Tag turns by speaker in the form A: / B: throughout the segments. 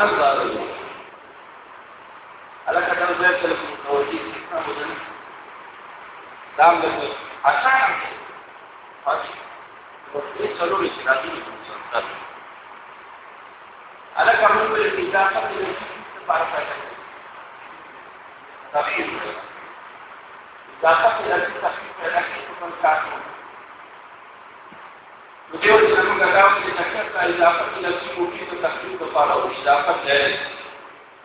A: الله رجل علاقه كانوا زي السلف المتوجين كنا مدنين دام لكي عشان فاشي وفي سلور الشراطين المتوجين علاقه الرجل الإجازة التي تبارك تخيل إجازة التي تخيل لكي تكون كاتبه دیو چې موږ دا وایم چې تکړه ته اضافه د سیموټي د تخفیف لپاره او اضافه ده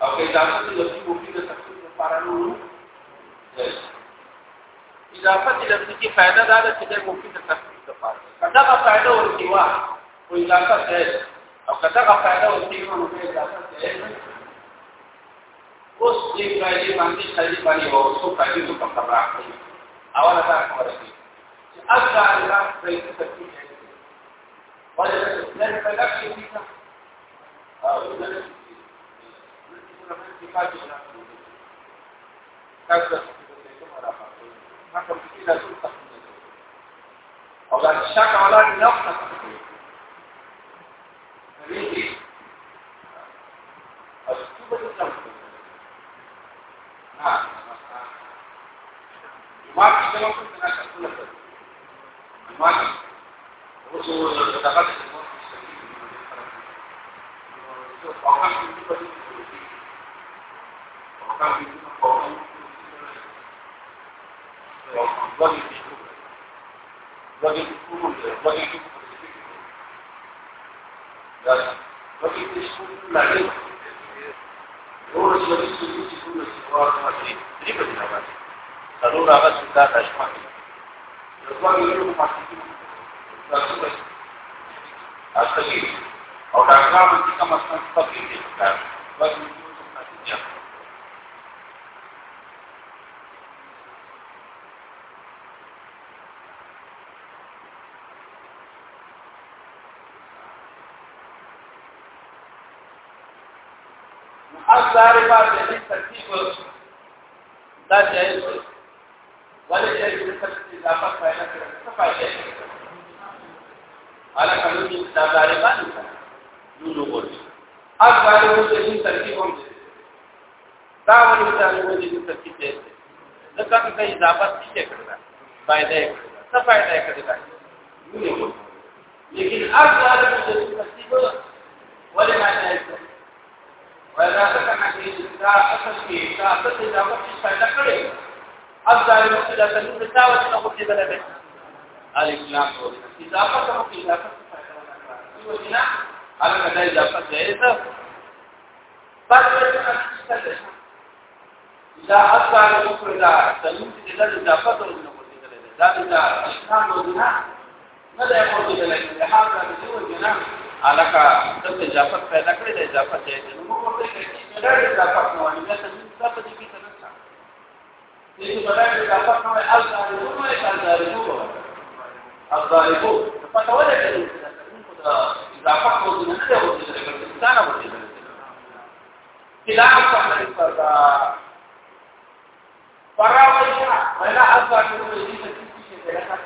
A: او که اضافه د سیموټي د تخفیف لپاره نو اضافه د لفظي فائدہ دا ده چې د مفید تخفیف لپاره کدا په فائدہ او سیوا او اضافه ده او کدا په فائدہ او سیوا نو به اضافه ده اوس دې فائدې باندې خالي باندې او څو فائدې په خبره راځي اوله دا خبره ده چې اګه الله په تخفیف طيب لازم تبقى في كده اه لازم يكون عندي حاجه كذا حكم كده تنطق او ده الشك على نفسك ليه الصوبه الصوبه
B: نعم ما في كلام كنت انا اقول لك ما في څلور هغه څه
A: دا شمه. یو ځل یو مخکې تاسو اصلي او ډاکټر به کوم مسله تفصیل وکړي بس اصلاره باندې د ترتیب دا چې ولې چې د ترتیب اضافه پایله کړه څه پایله حالا کلو کی دا طالبان نو نو ورته اګ باندې موږ یې ترتیب هم دا ولې دا موږ ترتیب دی ځکه چې اضافه څه کړل فائدہ یې څه فائدہ یې کړل نو
B: لیکن اګ باندې موږ
A: یې ترتیب ولې ما نه ولا تکنا کې دا اصل کې دا څه اضافه څه فائدہ کړې اګ باندې موږ دا تنظیم تاوت نه کوي بلل الف لام اضافه کوم کې اضافه څه څه هغه کدا اضافه جائزه پاتې دا اصل الاخر دا تلوم چې دا اضافه درنه کوي دا دا اشنا موضوعه نه دا پورته کېږي دا هغه د دې جنا علاقه د اضافه پیدا کړی د اضافه جائزه نو موږ ورته کې دا اضافه نو دا څه څه کې څه نه څه دې په دا اضافه نو الزام نو نه کار الغالبو پته ولګېږي دا اضافه کوو نه ده وځي دا څنګه وځي خلاف صحیح پردا پراویشا ولا اضافه کوو دې څه څه ده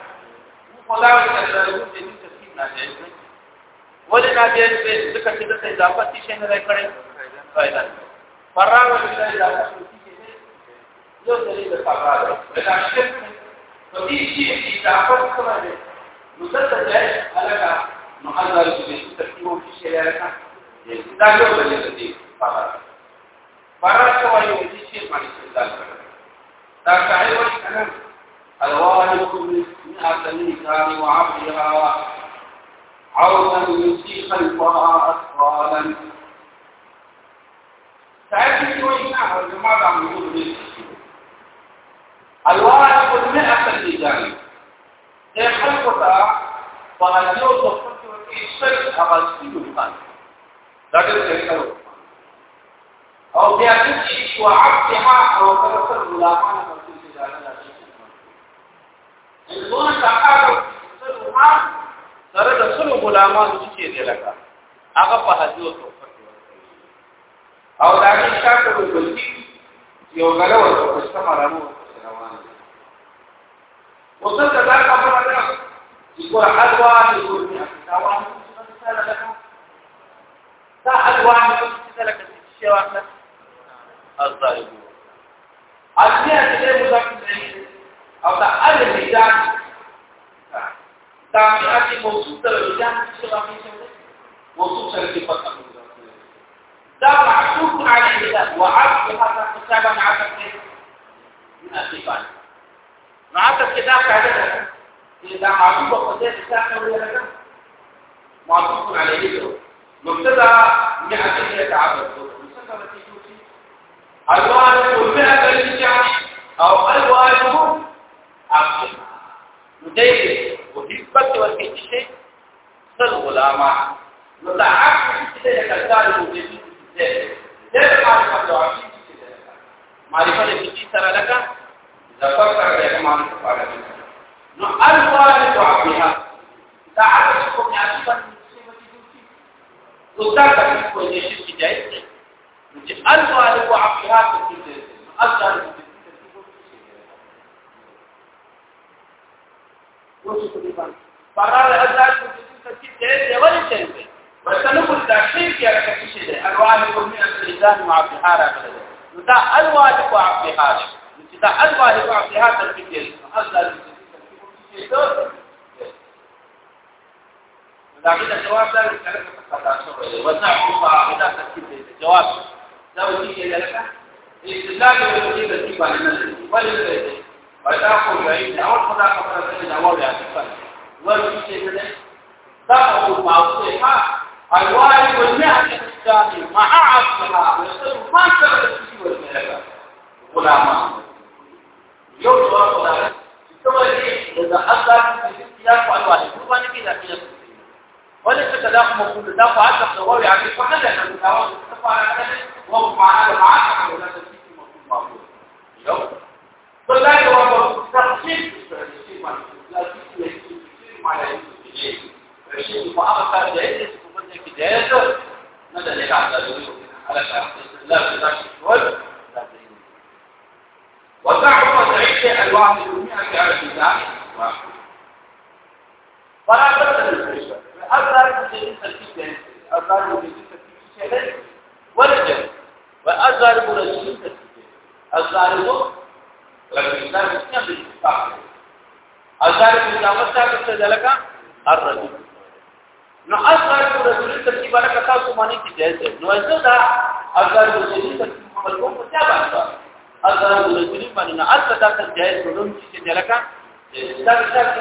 A: خدای دې دې تفصیل نه جاي ولې نه جاي چې ځکه چې د اضافه څه نه راکړي فائدہ پراویشا اضافه یو دلیل پکاره دا شرط په دې چې اضافه کومه ده مسدس ايش لك محضر في في شيء لك دا یو وجه دی فقط فقط وايي چې باندې استدلال کوي دا کاری وایي کنه الواجب من أسلم كان وعبدها عوضا يسي خلفها أطفالا سألت شوي الجماعة عن وجود الواجب په هغه او په خپل کې شي هغه ستو خان دا څه کوي او بیا چې شو عبدها او ترسل غلامانه مرتبه دا نه شي دونه تقاعد سره سره د سلو غلامانو چې دی لکه هغه په هغه او او دا کې شاته وګورئ یو غره ورته استمرانو روان
B: وسه دا خبره ده يقول حلوى
A: يقول ساعة حلوى يقول سلكة الشواكة الضاربون
B: أثناء كده
A: مذكر أو تعالى الميزان تعميرات موصول درجان الشواكة موصول شركة فتح ده معصوب عليه ده وعرض هذا حسابا على من الصفات
B: نعطف كتاب هذا
A: يبقى معطوف وقتات الساعه ولا لا معطوف على يده مبتدا 200 يتعبد مسكره تيجي الوالد والمئة اللي يعني او الوالد عبد مدير وحبة والكتشي صل غلاما متعاقب كده يكتار المدير ده ده معرفة الوعيد كده معرفة الكتشي سرى لك ذكرت لك معرفة الوعيد نعمل والد عبدها تعالى شكم عجيبا من سيمة دوتي وذاك تكون يشير في جائزة نجي الوالد عبدها تكون جائزة أصدر فرار ازاد کو جسم ترکیب دے دیول چاہیے وسلوک التعشير کې هغه څه دي الوالد او من الانسان معبهارا کړل نو دا الوالد او عبهارا چې دا الوالد او عبهارا ترکیب دي اصل دا د جواب دا کله پتا شوی وزن او عقیده تکلیف دی جواب دا وتی کې لکه استدلال د دې د دې باندې نه ولې ودا خو غي او خدا خبره دې دا وایي ورته چې دې دا او ماوسه ها الوالد والنعم الإسلامي مع عصرها ويصير ما شغل السيوة الملكة غلاما يوم جواب غلاما ثم يجب إذا أصدر في السياق والوالد هو أنك إذا كنت وليس تداخل موجود تداخل عشر ضروري عليك وحنا احنا متعاونين نتفق على ذلك وهو مع هذا مع هذا ولا تسيب موجود موجود لو طلعت هو تخصيص الشيء ما لا تسيب الشيء ما لا يسيب الشيء ما أخذ جائزة ومن جائزة ماذا لك على على شخص لا تداخل ولا
B: وتعرف تعيش الواحد منها في عدد
A: واحد فلا تبدأ الفريشة التي تلبيته الظالم الذي تلبيته ورجل والظالم الذي تلبيته الظالم الاسلام اسلام بالاتفاق الظالم الاسلام ثابت ذلك الرجل
B: نو اظهر رسول ترتیب علاقه
A: تاسو باندې کې جائز ده نو زه دا اظهر رسول ترتیب عمل کوم څه باندې اظهر رسول باندې نه اته دا څه جائز کوم چې دلکه ستاسو څخه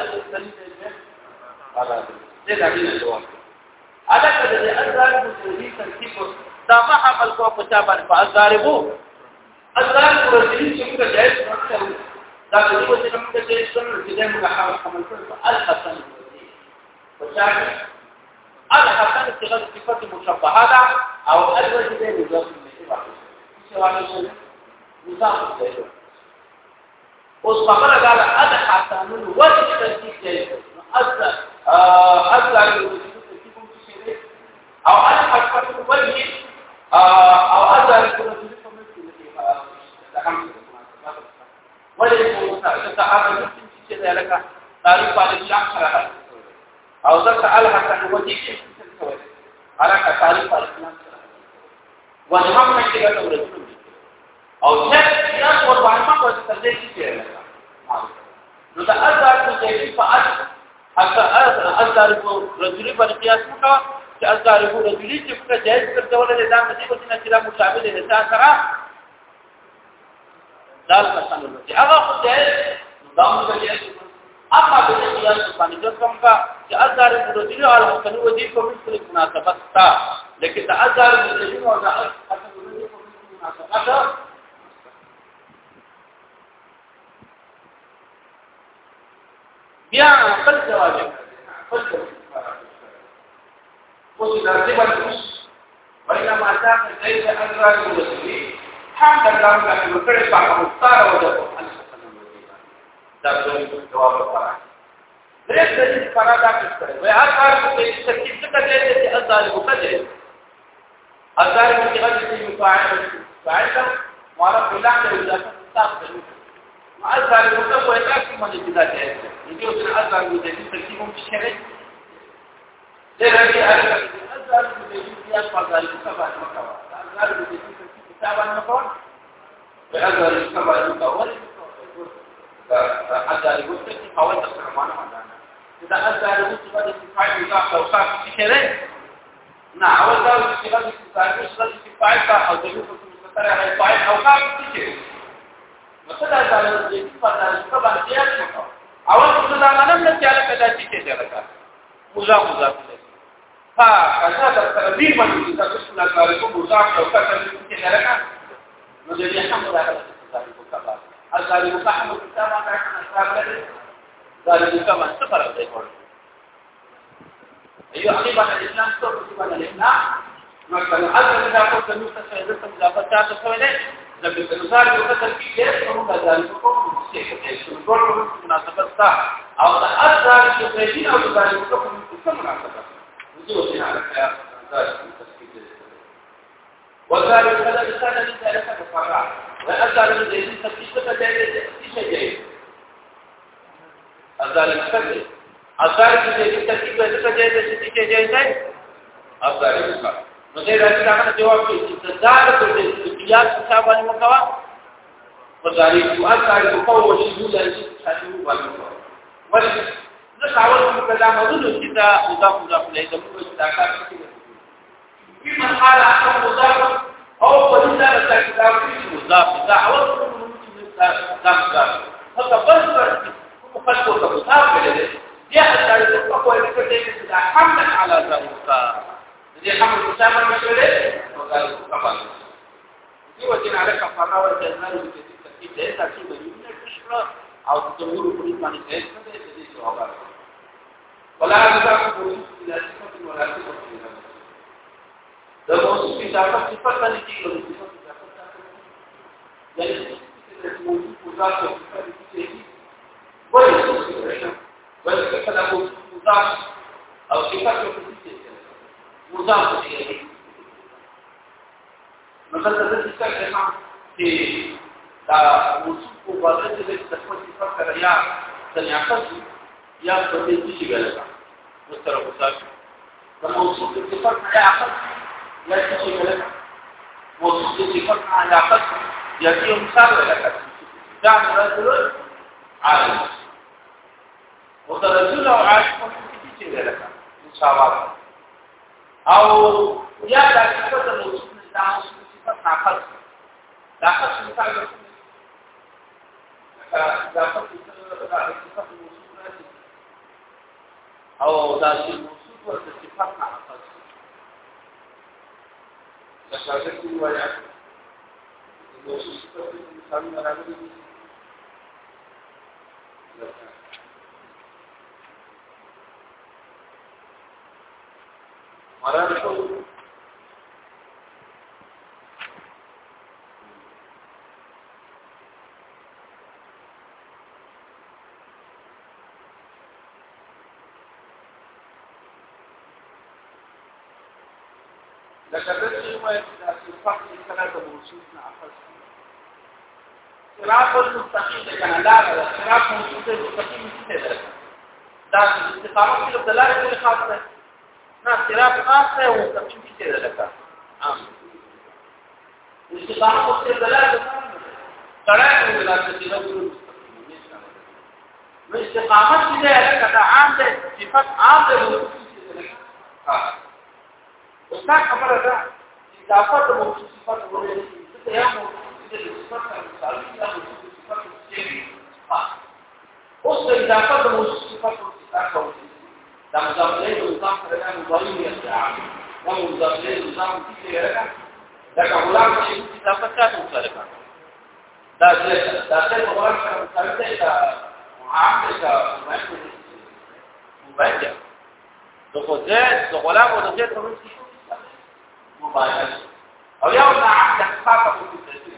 A: ستاسو څخه
B: علاقه د ازار
A: مسولی ترتیب دا ما عمل کو په چا باندې فازاربو
B: ازار کو رسول چې موږ جایز نه
A: دا د دې وجه نه موږ جایز نه چې موږ حرام عمل کړو الحسن په چا الحسن استغل صفات مشبهه
B: او الوجه دې
A: مضاف الیه مضاف الیه اوس خبره دا ده الحسن الوجه ترتیب دی اصل اصل او انا حققت وجهي او اذهب الى ولكن تعرف في ذلك تعرف على الشخص او ذكر على حتى وجهك على تعرف على وجهك كده تورث او شخص ياخذ وعمق وتستدل فيه نو دا اذار کو دې په اصل حتى اذار کو رجل پر قياس وکړه چې يقول د دې چې په الدولة اللي ډول د ځان نصیب چې چې لا مشابه دي نه سره دا مثلا چې هغه خو نظام د جایز اما به قیاس باندې د کوم کا چې ازارو د دې او مختلف دي په مثل مناسبت تا لیکن د ازارو د دې او د مناسبت بیا خپل جواب وتدرب النفس بينما كان ليس أدرى للمسلمين حمد الله لك المكرس بعد مختار وجبه أنا سبحانه وتعالى تابعون جواب القرآن ليس تجد فرادا كستر وهر قرار کو اس ترکیب سے کر لیتے تھے ازال کو کر لیتے ازال کو کی غلطی میں فاعل فاعل کا ہمارا پہلا جو اضافہ صاف کریں ازال کو کو ایک کی مدد دی جاتی ہے یہ جو ازال کو ترکیب میں شامل
B: تلبي ألبي
A: أزال بجيب يشفى ذلك سبع المكوى أزال بجيب كتاب المكوى بأزال السبع المكوى أزال بجيب قوات السلمان مدانا إذا أزال بجيب هذا استفاعي الله توقع في شيء نعم أول دار في هذا الاستفاعي هذا الاستفاعي أو دلوك المستطرع على الفاعل أوقع في شيء مثلا أزال بجيب سبع المكوى أول مستطرع لم نتعلم أداتي كذلك مزا مزا في ها کله دا ترتیب باندې تاسو نه کار کوو مضاف او کتل کې نه راغله نو دې هم راغله ذالک کبا ذالک کبا کتابه راغله ذالک کبا څه فرق دی ایو حقیقه الاسلام څو په الاسلام نو کله حضرت دا کو ته نو څه څه څه دا پتا ته څه ویلې دا په انتظار یو کتل کې نو دا ذالک کوم څه کې نو ټول مناسبت او دا اثر چې په دې او دا ذالک کوم څه مناسبت وجوه على الحياة ذلك التسكيت وذلك هذا الإنسان من ذلك الفقاع وأزال من ذلك التسكيت فتجعل تسكيت جيد أزال الفقر أزال من ذلك التسكيت فتجعل تسكيت جيد أزال الفقر نو دې راځي دا څنګه جواب کوي چې دا د قیاس حساب باندې مکوا مزاري او اثر په قوه شي دلته چې حلو باندې ولې زه کاول چې په دامنونو کې دا مضاف مضاف نه د موږ دا کار کوي په مرحله او مضاف او په دې سره دا کتاب کې مضاف دا اول څه دا دا هغه بس پر مخکې ته مضاف کړي دي حتی د خپل کټې کې دا حمل علی ذلک دې حمل مصابه مشوره او دا کفاره دې وجه نه علاقه فراوه د نړۍ کې تکي دې تاسو به یو نه او د كل ما باندې ځای څه دې دې ثواب ولا تذكر الى صفه ولا صفه د موصوف اضافه صفه باندې کې صفه اضافه یعنی چې موصوف اضافه صفه دې کې وایي وایي چې کله او صفه کې څه دې مضاف مثلا د دې څخه دا موصوف کو بدل چې د خپل صفات سره یا تناقض یا په دې شي غلطه نو سره وصاف دا موصوف د صفات نه عقل یا شي غلطه موصوف د صفات نه عقل یا شي مثال غلطه دا رسول عالم او دا رسول او عاشق په دې شي غلطه مساوات او یا د صفات موصوف د صفات ناقص دا څه مثال غلطه Gracias. صراط المستقيم د کانادا د صراط المستقيم څه ده دا د استقامت په دلاره کې خاص ده نه صراط خاص ده او مستقيم څه ده لکه عام استقامت په دلاره سره دلاره کې د نو استقامت دې لکه دا عام ده صفات عام ده او څنګه خبره ده اضافه د مخصوص صفات ورته یو الصفات الطويله والصفات الكبيره اصل الاعتقاد والصفات التعاقد ده مضاف ليه مضاف ده مضاف يا ده مضاف ليه مضاف كده ده كلام شيء اضافات مختلفه ده ده ده مضاف مختلفه معامله مبادئ دخولات دخولات ودخولات مبادئ او يوضع عندك خطأ في التسليم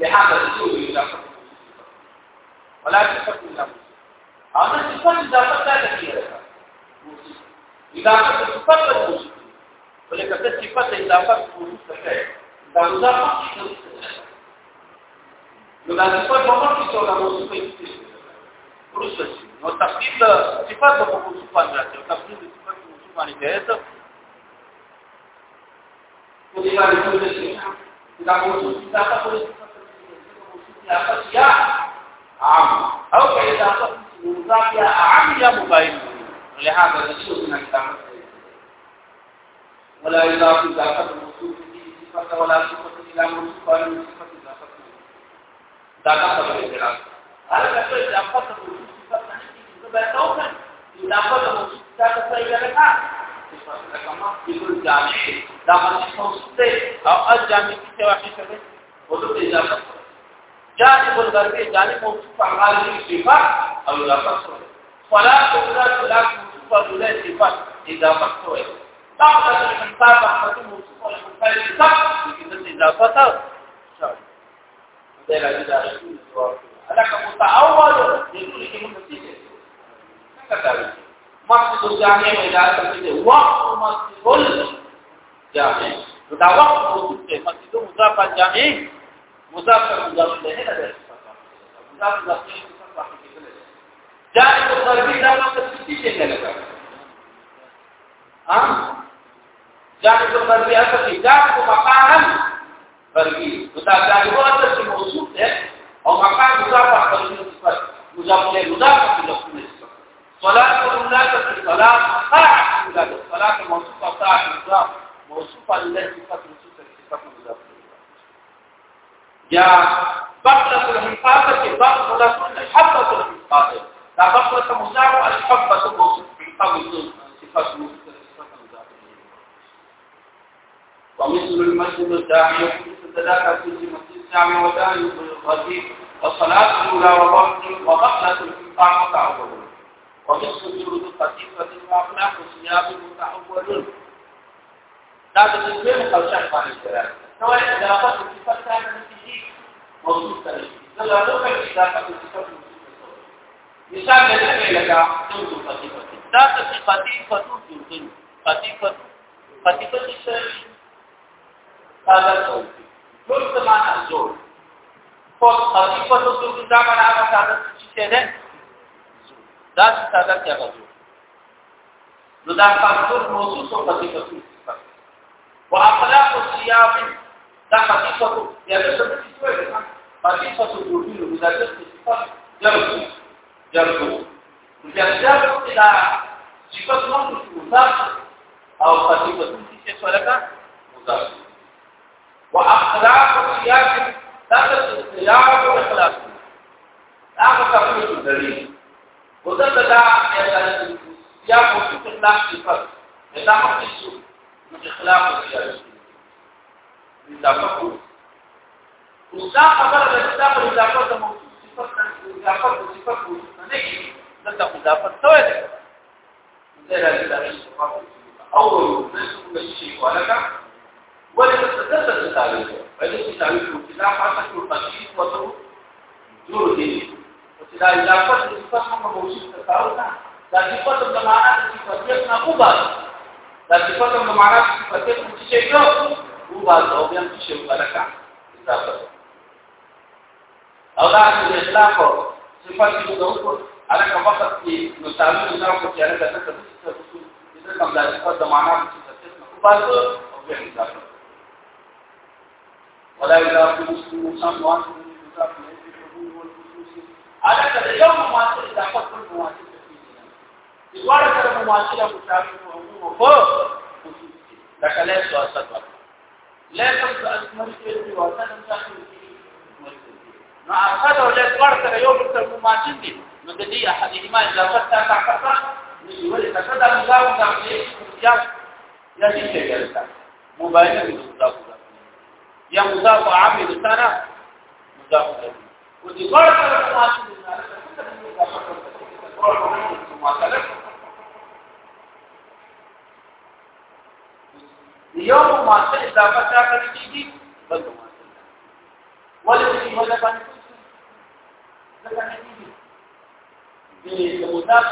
A: لهذا السوء يدافع ولا تصف إلا هذا الصفات إضافة لا تكفي إضافة الصفات الوجود ولكن الصفات إضافة الوجود تكفي إذا مضافة نو دا صفات په مخ کې څنګه موصوف دي ورسره نو تفصیل صفات په موصوف باندې راځي تفصیل صفات په موصوف باندې کېته په دې باندې څه دي دا موصوف صفات په موصوف اضافت یا عام او که اضافت مضاف یا عام یا مباین لهذا نشوف من اضافت
B: ولا اضافت اضافت
A: موصوف صفت ولا صفت الى موصوف ولا صفت اضافت
B: دا کا خبره ده هر کله
A: اضافت موصوف صفت نه کیږي زبر نو کن اضافت موصوف صفت صحیح نه کار دا خاصه او الجامع کې واحد څه ده او د اضافه جانب الغربي جانب موصوف على هذه الصفات او لا تصل فلا تقدر لا موصوف ولا صفات اذا مقصود تقدر الانسان محمد موصوف ولا مختلف صفات لكن اضافه ده لا ده لك متأول يقول لك مستجد كذلك مسجد الجامع اذا تسجد وقت مسجد الجامع وده وقت مسجد مضاف الجامع Muzaffer lafzıyla ne der? Muzaffer lafzıyla muzaffer lafzıyla ne der?
B: Cari kutları bir zaman da sütü için ne
A: der? Ha? Cari kutları bir asa tidak, bu makanan pergi. Betul, cari kutları bir asa simosuk ya. O makan muzaffer lafzıyla sifat. Muzaffer lafzıyla sifat.
B: Salat kurumlar da sifat. Salat kurumlar da
A: sifat. Salat kurumlar da sifat. Salat kurumlar da sifat. Salat kurumlar da sifat. Salat kurumlar da sifat. Salat kurumlar da sifat. یا بقلة الحفاظة بقلة الحفظة الحفاظة دا بقلة مزاق الحفظة الحفظة صفات ومثل المسجد الداعي ومثل ذلك في المسجد الداعي وداعي الغزيب وصلاة الأولى وبقلة الحفاظة تعود ومثل جرد القتيفة وأخلاق السياب المتحولون دا د دې په خلک باندې نوال اضافه د صفات څخه نشي موصوف کړي دلته نو په اضافه د صفات مثال لکه لگا ټول صفات دا صفاتي فتو جوړي صفاتي فتو صفاتي فتو ساده ټول ټول معنا جوړ خو صفاتي فتو جوړي دا معنا هغه ساده څه ده دا ساده څه هغه نو دا فاکتور موصوف او صفاتي فتو واخلاق الصيام ده حقيقته يا باشا ده كويس حقيقة الوجود المدرس صفات جرده جرده وجرده إلى صفات منطق مضاف أو خطيبة في شيء ولك مضاف وأخلاق السياسة تحت السياق والإخلاق هذا تقوية الدليل وذلك لا السياق والإخلاق صفات يتعمل في السوق من إخلاق السياسة اضافه کو اوس دا خبره ده چې دا په اضافه د موضوع صفات اضافه د صفات کو نه کی دلته اضافه څه ده زه راځم دا صفات اول نسب الشيء ولك ولتتدرس التعريف فإذا التعريف ابتداء حصل التشخيص وتو جور دي وابتداء اضافه صفات هم موجود تفاوت دا صفات د معنا د صفات نه وبال دا صفات د معنا د صفات څخه څه شي وبعضهم يمشي ملكا او دا چې اطلاق صفات دې دوکو الکه فقط کې نو تعلق نه کو چې الکه تاسو څه څه دې کوم د صفات د معنا په څه څه وبعضو او به اضافه ولا اضافه مسلم سموان اضافه دې حضور او خصوصي الکه د یو مواصل اضافه کول مواصل دې ورته مواصل او تعلق او په خصوصي دا کله څه اثر لا يقصد أن تمثل به وأن تمثل به نو أخذ ولا تقرت يوم الترجماتين دي نو د دې احدهما اضافه تا تا کړه نو ولې تاسو دا الله دا دې یا نشي کېږي مباینه مضاف یا مضاف عامل سره مضاف او دې ورته ترجماتین دي نو دا څه کوي
B: یو مواسط
A: اضافه چا کړی کیږي بل مواسط ولې چې مولا باندې څه کوي دې د مضاف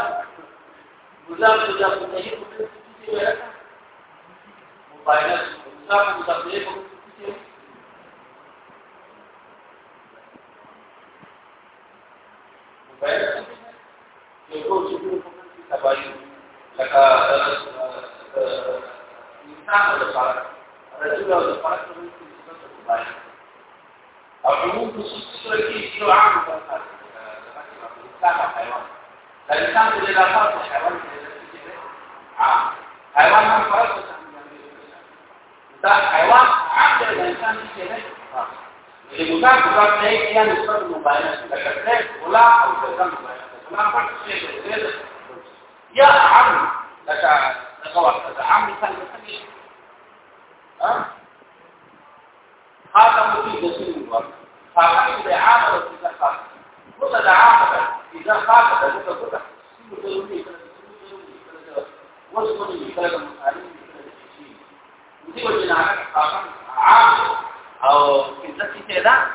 A: مضاف د مضاف ته یو څه کوي مباینه مضاف مضاف له کوم مباینه یو څه کوي په تبعیض لکه أعمل الصلاة الرسول أو الصلاة ممكن يستطيع مباشرة أو عموم خصوص السورة كي يشيلوا عام الصلاة الحيوان فالإنسان إذا لا فرق الحيوان عام حيوان هم فرق ده حيوان عبد الإنسان في كده اللي متاح متاح ده هي نسبة المباينات لكن ولا أو كذا مباينات ولا فرق شيء غير يا عم لك لك واحد عم مثلا مثلا ها خاتم في جسم الوقت خاتم في عامل في زخات كل العامل إذا خاتم في زخات سيو ضروري وصمني بكلام المسالين ودي وجنا خاتم عامل أو في ذاتي تدا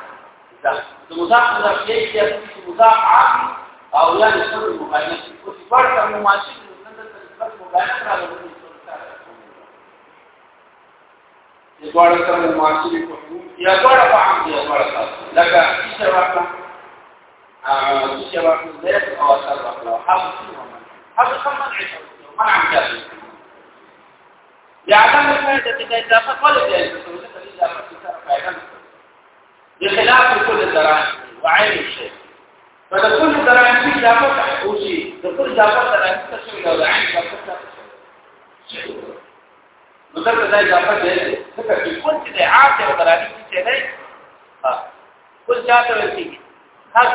A: المضاف مضاف إليه يكون مضاف عام أو يعني صدر مباينة وفي فرق المماشي من النسبة المباينة على المضاف دواړه سره معاشري په یا دواړه په عام دي دواړه لکه چې واقعا ا چې واقعا زيت او سر واقعا حق حق خمن عشر منع كافي يعلم الفائدة إذا إضافة ولا جائزة الإضافة فائدة بخلاف كل الدراهم وعين الشيء فدخول الدراهم في إضافة أو شيء دخول إضافة الدراهم تسوي لو العين تسوي نو دا دا اضافه ده ځکه چې کوم چې د عام او درادي چې نه ها کوم چاته ورتي خاص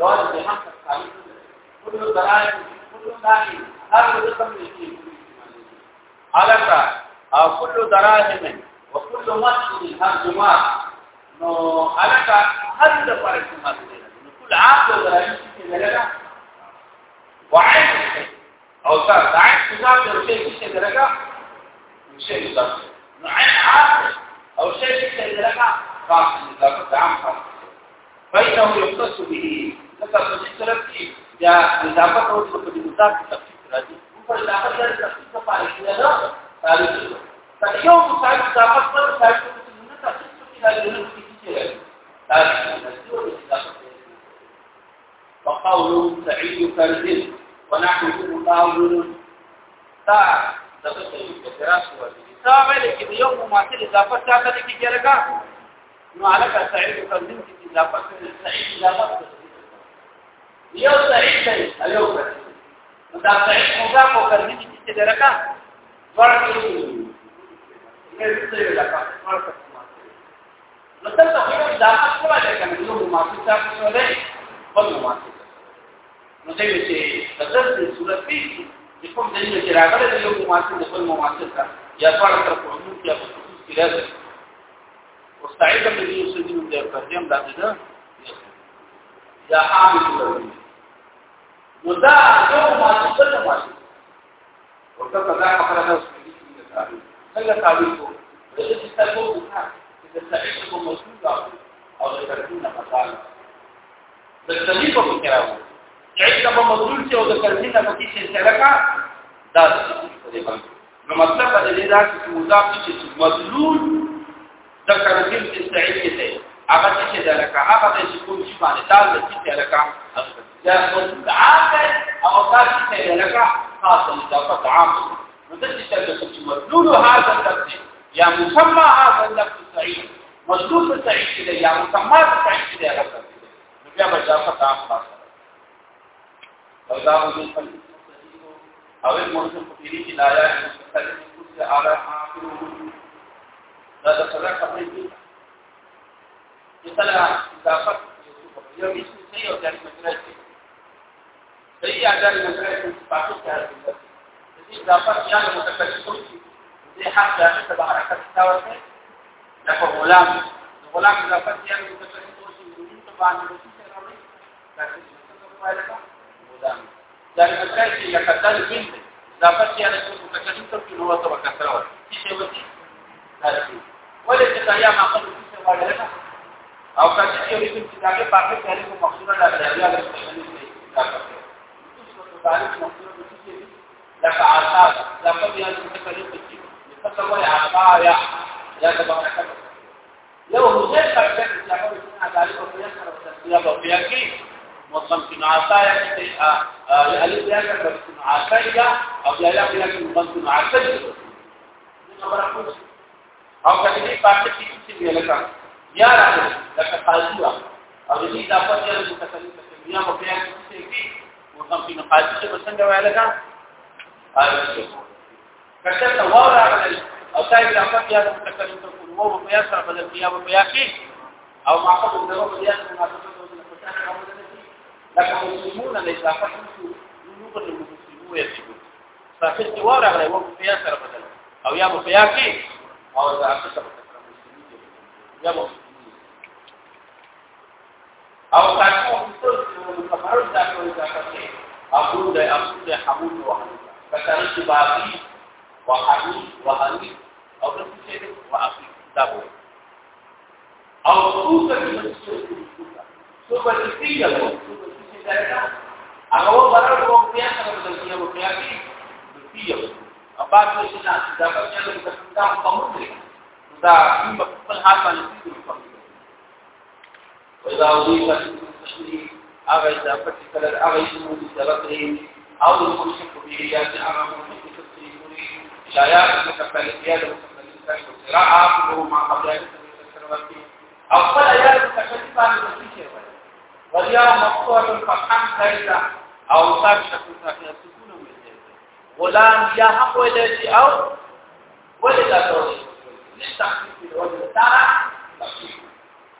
A: یو د هم څه کوم درای کوم دایي هر څه کوم دي علاقه او کل دراهم او کل مسجد هر جمعه نو علاقه هر د پرې کومه ده نو کل عام او درادي چې نه وعد او تا دعت تجاب درته چې درګه شيء يسخن نوعين عاقل أو شيء يشتهد لك خاص لذلك عام خاص فإنه يختص به لكن الاشتراك فيه يا إضافة وصل في المضاف تخفيف راجي وفي الإضافة غير تخفيف فعلي كده لا تعريف فاليوم مصاحب إضافة غير تعريف من تخفيف في هذه الأمور كتير وقول سعيد كرزين ونحن قول تاع دغه څه اعتراض کوي تا ویل چې یو مماثل اضافه تا کړی کې جرګه نو علاقه سعید تنظیم کې اضافه کړي سعید اضافه کړي یو سعید دی یو کړي دا سعید موږ په کړی کې جرګه ورته نو تاسو خو اضافه کوله کنه یو مماثل تا کړی بل مماثل نو دې چې د دې صورت کې چې کوم دلیل چې راغلی دی یو مواصل د خپل مواصل سره یا په تر په عموم کې په خصوص کې راځي او سعید بن یوسف بن د پرجم دا ده یا حامد بن نو دا یو مواصل بل مواصل ورته دا خبره ده څنګه تعبیر کو د دې ستاسو په چې سعید کوم مسعود او د ترتیب نه مثال د تلیفه کې راوړل عید به مزول چې او د کرزین په کې سلسله کا دا نو مطلب دې دا چې مضاف چې مزلول د کرزین چې سعید کې دی هغه چې دا لکه هغه چې کوم چې باندې دا چې لکه دا مضاف او دا چې لکه خاصه اضافه عام نو د دې چې مزلول هاذا اللفظ یا مسمى هاذا اللفظ سعید مزلول سعید دی یا مسمى سعید دی هغه بیا به اضافه عام خاصه اور دا حضور پر او ایک مرسل فقیری کی لایا ہے مستقل خود سے آلہ آخر ہوئی دا دا صدر خبری کی اس طرح اضافت یو بیس میں صحیح اور جاری مجرد سے صحیح آجاری مجرد سے باقی کیا ہے اس اضافت یا مستقل خود کی دې حق د هغه تبارک تعالی ورته لکه غلام غلام اضافت یا مستقل خود کی دې تبارک تعالی ورته يعني الكلام اللي كتبه بنت ضافت يعني كنت كتبت في هو تو كثره شيء وتي ولا تتايا ما قبل شيء ولا لا او كاتب يريد ان تتاكد باقي تعريف مقصوده للرياضه التي تعرف مقصوده شيء لك عطاء ضافت يعني كتبه شيء لفتره عطاء يا لا تبقى لو هناك فرق بين التعامل مع ذلك وبين التسليم وبين كيف والخمسنعشاية يعني آه، آه، الألف لك الخمسنعشاية أو الألف لك الخمسنعشاية او کله پاتې کیږي چې لکه یا راځي لکه قاضیه او دې دا په یو متکلم تسمیه په پیان کې کې او کوم چې قاضي څه څنګه وایي لکه اړیکه کته ته وره او تای دا په یو متکلم ته کوو په یاسر په دې په یاسر کې او ما په دې ورو په یاسر ما په دې ورو
B: لکه مسلمون نه
A: اضافه شو نو په مسلمو یې فاخذ دیوار هغه وو په سره بدل او یا په یا کې او دا څه څه یا مو او تاسو ټول خبرو دا کوي دا کوي ابو د ابو د حمود او کتر چې باقي او حمید او حمید او څه چې او اخی دا وو او څه چې superficial ko superficial هغه و برابر کوم بیا سره بدل کیږي او بیا کې بیا او تاسو چې نه دا په چلو کې تاسو کوم دي دا په خپل حال باندې کیږي وإذا أضيف التشريع أغي إضافة كلر أغي سمود سبقه أو المشرك به يأتي أمام المشرك التشريعي شايات المتكلفية المتكلفة وصراعة كله ما قبل أن يتكلف السنوات أو قل أيات المتكلفة عن المشرك الأول وليا مقصود الفحم کایدا او صار شكوتا في السكون مل جائے غلام يا حق ولدی او ولدا تولی لتحقیق الوجه تعالی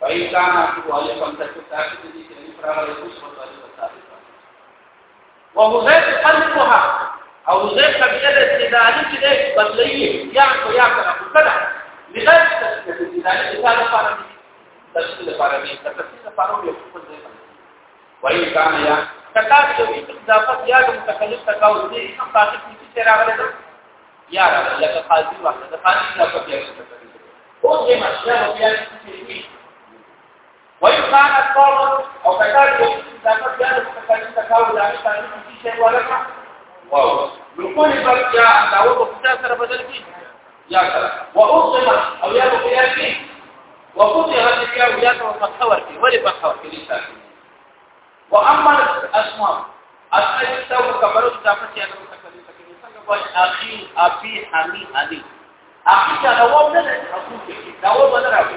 A: فإن كان أخوه عليه فامتكوا تأكد لي كأن يفرغ لكم وطالب الثالثة وهزيف قلبها أو هزيف قبيلة الاستداني كده بدلية يعقو يعقو أخو كده لغاية تشكيل الاستداني لذلك فارمي تشكيل فارمي تشكيل فارمي يكون زيفا وایي کان یا کتا چې اضافت یا د متکلم تکاو دې هم تاسو کې چې راغله ده یا راغله لکه قاضي واخله د قاضي اضافت یا او دې مشهور بیا چې وایي کان اطور او کتا چې اضافت یا د متکلم تکاو دې تاسو کې چې راغله واو نو کولی بل یا داوته په سره بدل کی یا کړه واقسم او یا په کې وقتی هغه بیا ویاته په خبر کې ولی په خبر کې واما الاسماء اصل استو خبرو دا په چې هغه تکلیف کوي څنګه وایي اخي ابي حمي علي اخي دا نو نه ده حقوق کې دا و بدل راوي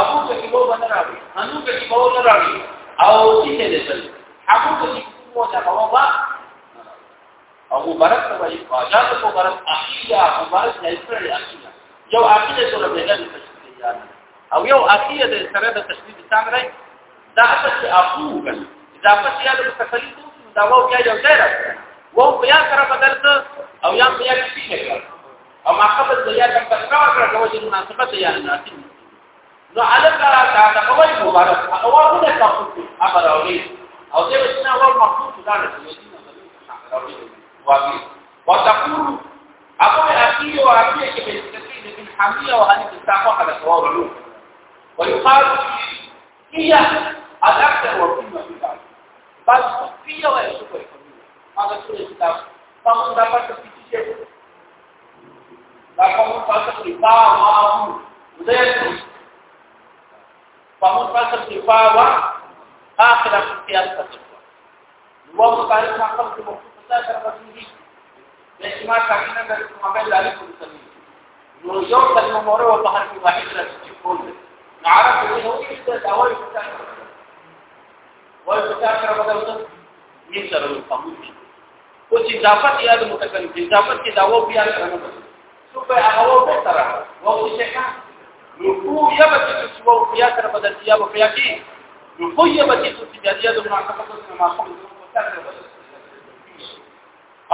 A: ابو کې مو بدل راوي انو کې مو بدل راوي او چې دې دل حقوق کې مو دا بابا ابو برکت وایي خواجات کو برکت اخي یا مبارک نه پر اخي جو اخي دې سره دې نه تشکیل او یو اخي دې سره د تشکیل څنګه راي دا اصل اخو ګل دا پس یا د تکلیف دا وو بیا یو ځای راځي وو بیا سره بدل او یا بیا کې نه او ما قبل بیا د تکرار کړه کوم چې مناسبه یا مناسب نو علم کرا تا دا کوي مبارک هغه ونه تاسو هغه راوړي او دې وسنه ور مخصوص دا نه چې واقعي وتقول اقوى اكيد واكيد بالتسليم بالحميه وهذه التعقه على ثواب العلوم ويقال هي الاكثر وقيمه في ذلك Basi confia, ué, isso foi. Mas a curiosidade, para mandar para essa pedir Dá para montar essa prepara, algo, lembro. Para montar essa prepara, آخر اختیار تاسو وو مقاله ما خپل د مختصر سره پاتېږي د اجتماع کابینه د مقاله لاري کوي
B: نو یو کلمه
A: مورو په هر کې واحد راځي کول نه عارف دې نو چې دا اول څه وایي چې کار کړو دا یې سره مفهوم دي او چې اضافه یا د متکلم اضافه کې دا و بیا کړم څه په هغه و به تر او چې کا نو خو یا به چې و بیا تر بدل یا و بیا کې نو خو یا به چې د دې د معقفه سره معقوم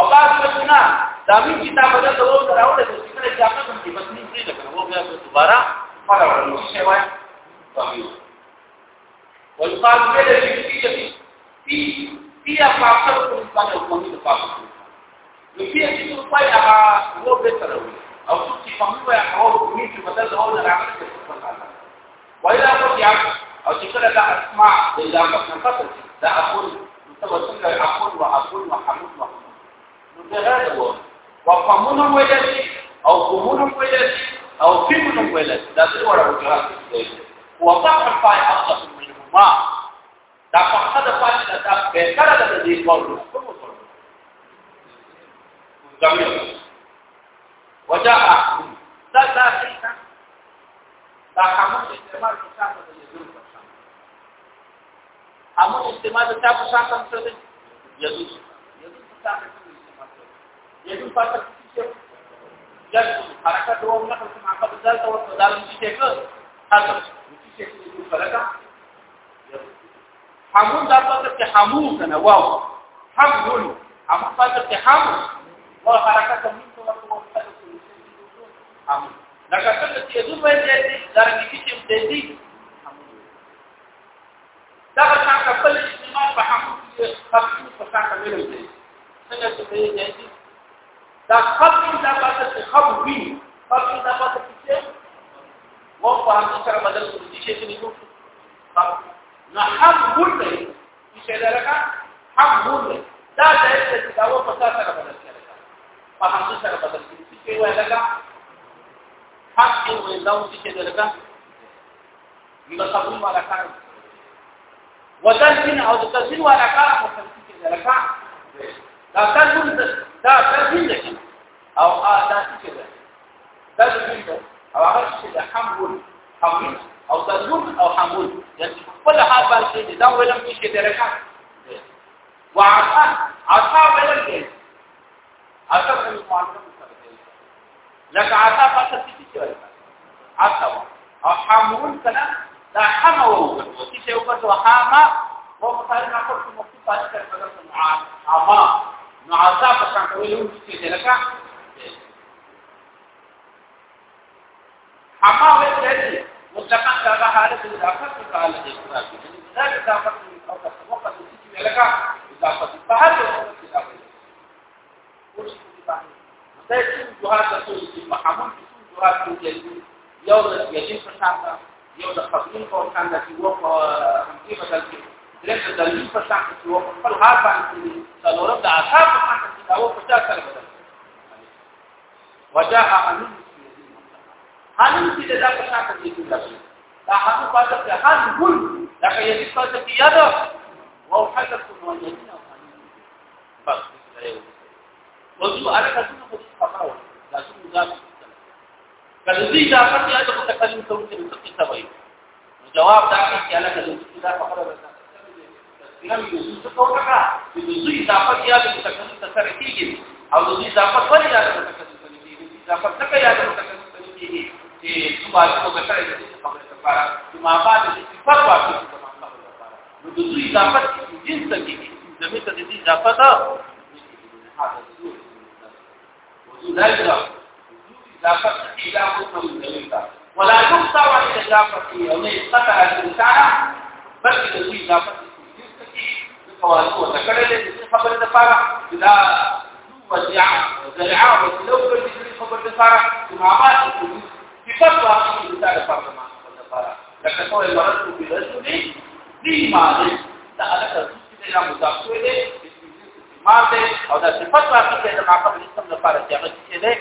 A: او بعض وختونه دا مين چې تا بدل ته وو راوړل چې څنګه ځاګه کوم چې بس نه پریږدم وو بیا دوباره فارغ ورنځي شوی والقاعدة الفكرية في فيها فاصل كل إنسان يقوم بفاصل وفيها جزء طيب هو بيتروي أو تبقي فهو هو مين في مدار هو اللي عمل كده وإذا رجع أو تقول لا أسمع إلا ما تنفصل لا أقول متوسل أقول وأقول وحمود وحمود هذا هو وفهمهم ولدي أو فهمهم ولدي أو فهمهم ولدي ده دور وجهات وضعف الفاي أصلا ما دا پخته د پاتې نه دا به کړه د دې قول کوم څه وجاء دا دا څه دا کوم استعمال چې تاسو د یزور په شان همو استعمال چې تاسو شان څه دي یزور یزور په تاسو استعمال یزور په تاسو چې یزور حرکت وو نه کوم هغه ځل ته ورته دالم چې څه کړ تاسو چې څه کړو حمون دا پته چې حمون کنه واو حمون اما پته چې حمون او حرکت هم څه حمون لکه څنګه چې دوی وایي چې دا رنګ کې چې دې دا څنګه خپل استعمال په حمون کې خپل په څنګه ویل دي څنګه چې دې دا خپل دا پته چې خپل وی خپل دا پته چې وو په هغه سره بدل کړي چې نه یو خپل نو حق مول دی چې دا لکه حق مول دی دا د دې دعوه په تاسو سره بدل کړي په هغه سره بدل کړي چې وایي لکه حق یو ویلو چې دا لکه نو صبر والا کار وتنسين او تنسين والا کار په تنسين کې لکه دا تاسو دا تنسين دی او ا تاسو کې دا تنسين او هغه چې حمل حمل او تلوم او حمول یعنی خپل حال باندې دا ولم چې درکا وعطا عطا ولم کې عطا په معلومه لکه عطا فقط څه کوي عطا او حمول کله دا حمو چې یو په وحاما او مصالحه خپل مختصر کړل عطا نو عطا په څنګه ویلو چې درکا حما وې دې مطلقاً دا حالت اضافت و حالت اضافت دا اضافت او وقت چې ملګا اضافت په هر ډول کې اضافت اوس په باندې دا چې جوهات تاسو چې محمود چې جوهات کې یو د یتیم په شاته یو د خپلین په شاته چې وو په همدې بدل کې درته د لوی په شاته چې وو په خپل حال باندې څلورم د اعصاب په شاته چې دا وو په شاته سره بدل وجاء امن حالم چې دا په شاته کې کوي دا هغه پاتې چې هر ګل دا کې یې پاتې کې یاد او حدث موجودین او بس وضو ارکتونه خو خبره وه دا څنګه دا کله دې دا پاتې یاد کو تکلم کوي چې څه څه وایي جواب دا کې چې علاقه دې دا خبره ورته لم يزيد توقع يزيد اضافه یاد کو تکلم تسره کیږي او دې اضافه ولې یاد کو تکلم کیږي اضافه څه یاد کو تکلم کیږي چې سوال کو کټای دي خبره لپاره چې ما باندې چې فتوا کې نو د دوی طاقت جنس کې زمي ته دي اضافه ده وذلك اضافه الى مطلق ولا عن اضافه او يقطع الانسان بل د دوی اضافه جنس کې سوال کو کټای دي خبره لپاره دا وزع زرعه ولو کړي خبره لپاره چې ما باندې صفات واقعي د تعالی په معنا لپاره لکه څنګه ورته په رسول دي دی معنی دا الکه چې دا مضاف شوی دی ماته او دا صفات واقعي د معقب اسلام لپاره چې هغه څه دی